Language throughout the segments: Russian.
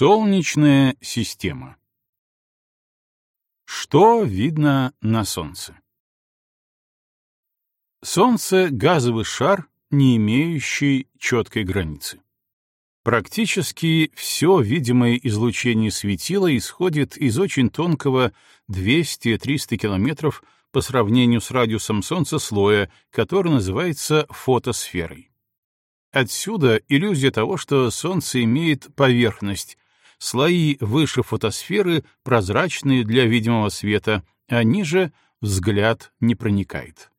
Солнечная система. Что видно на Солнце? Солнце — газовый шар, не имеющий четкой границы. Практически все видимое излучение светила исходит из очень тонкого 200-300 километров по сравнению с радиусом Солнца слоя, который называется фотосферой. Отсюда иллюзия того, что Солнце имеет поверхность, слои выше фотосферы прозрачные для видимого света, а ниже взгляд не проникает.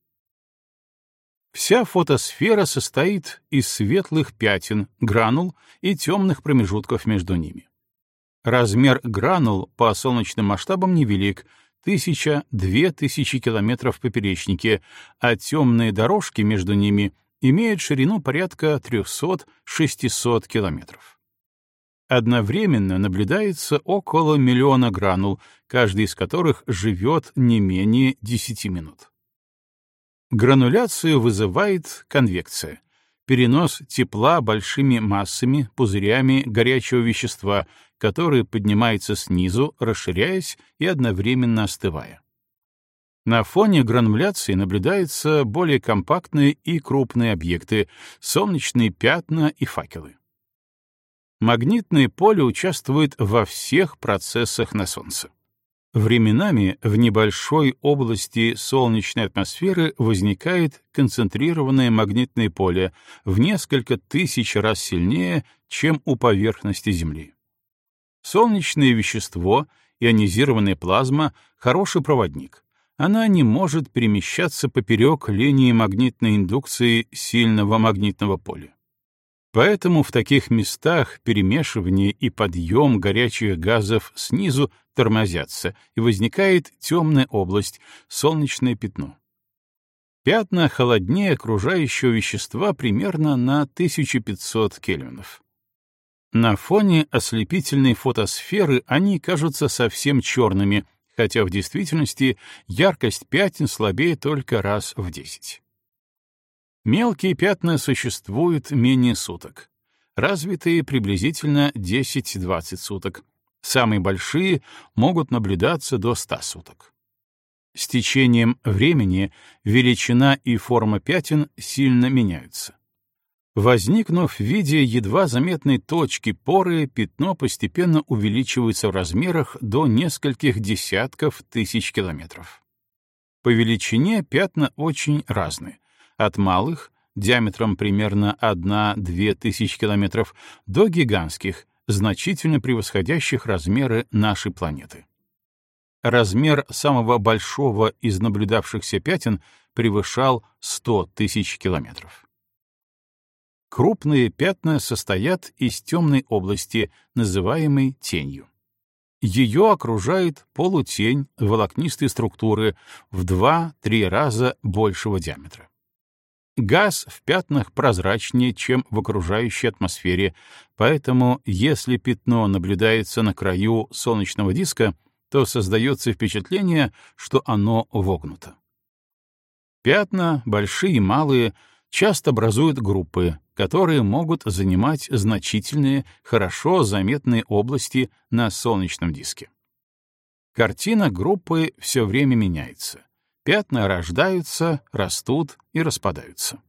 Вся фотосфера состоит из светлых пятен, гранул и темных промежутков между ними. Размер гранул по солнечным масштабам невелик — тысяча-две тысячи километров в поперечнике, а темные дорожки между ними имеют ширину порядка 300-600 километров. Одновременно наблюдается около миллиона гранул, каждый из которых живет не менее 10 минут. Грануляцию вызывает конвекция — перенос тепла большими массами, пузырями горячего вещества, который поднимается снизу, расширяясь и одновременно остывая. На фоне грануляции наблюдаются более компактные и крупные объекты — солнечные пятна и факелы. Магнитное поле участвует во всех процессах на Солнце. Временами в небольшой области солнечной атмосферы возникает концентрированное магнитное поле в несколько тысяч раз сильнее, чем у поверхности Земли. Солнечное вещество, ионизированная плазма — хороший проводник, она не может перемещаться поперек линии магнитной индукции сильного магнитного поля. Поэтому в таких местах перемешивание и подъем горячих газов снизу тормозятся, и возникает темная область, солнечное пятно. Пятна холоднее окружающего вещества примерно на 1500 кельвинов. На фоне ослепительной фотосферы они кажутся совсем черными, хотя в действительности яркость пятен слабеет только раз в 10. Мелкие пятна существуют менее суток, развитые приблизительно 10-20 суток, самые большие могут наблюдаться до 100 суток. С течением времени величина и форма пятен сильно меняются. Возникнув в виде едва заметной точки поры, пятно постепенно увеличивается в размерах до нескольких десятков тысяч километров. По величине пятна очень разные, от малых, диаметром примерно 1-2 тысяч километров, до гигантских, значительно превосходящих размеры нашей планеты. Размер самого большого из наблюдавшихся пятен превышал 100 тысяч километров. Крупные пятна состоят из темной области, называемой тенью. Ее окружает полутень волокнистой структуры в 2-3 раза большего диаметра. Газ в пятнах прозрачнее, чем в окружающей атмосфере, поэтому если пятно наблюдается на краю солнечного диска, то создается впечатление, что оно вогнуто. Пятна, большие и малые, часто образуют группы, которые могут занимать значительные, хорошо заметные области на солнечном диске. Картина группы все время меняется. Пятна рождаются, растут и распадаются.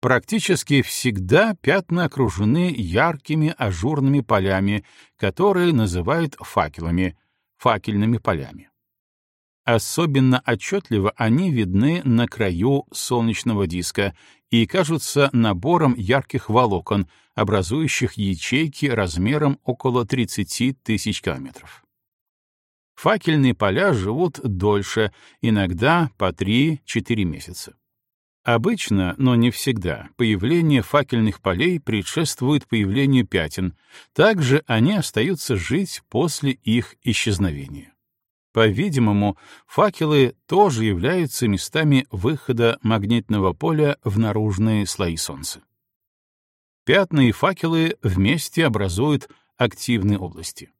Практически всегда пятна окружены яркими ажурными полями, которые называют факелами, факельными полями. Особенно отчетливо они видны на краю солнечного диска и кажутся набором ярких волокон, образующих ячейки размером около 30 тысяч километров. Факельные поля живут дольше, иногда по 3-4 месяца. Обычно, но не всегда, появление факельных полей предшествует появлению пятен, также они остаются жить после их исчезновения. По-видимому, факелы тоже являются местами выхода магнитного поля в наружные слои Солнца. Пятна и факелы вместе образуют активные области.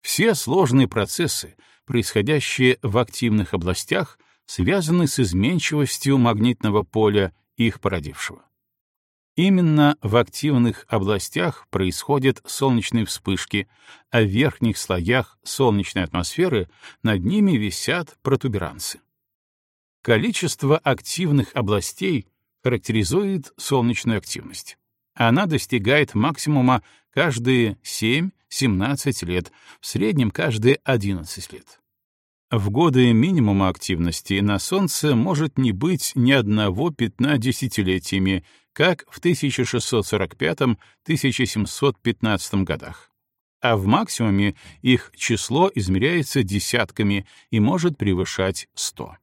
Все сложные процессы, происходящие в активных областях, связаны с изменчивостью магнитного поля, их породившего. Именно в активных областях происходят солнечные вспышки, а в верхних слоях солнечной атмосферы над ними висят протуберанцы. Количество активных областей характеризует солнечную активность. Она достигает максимума каждые 7-17 лет, в среднем каждые 11 лет. В годы минимума активности на Солнце может не быть ни одного пятна десятилетиями, как в 1645-1715 годах. А в максимуме их число измеряется десятками и может превышать 100.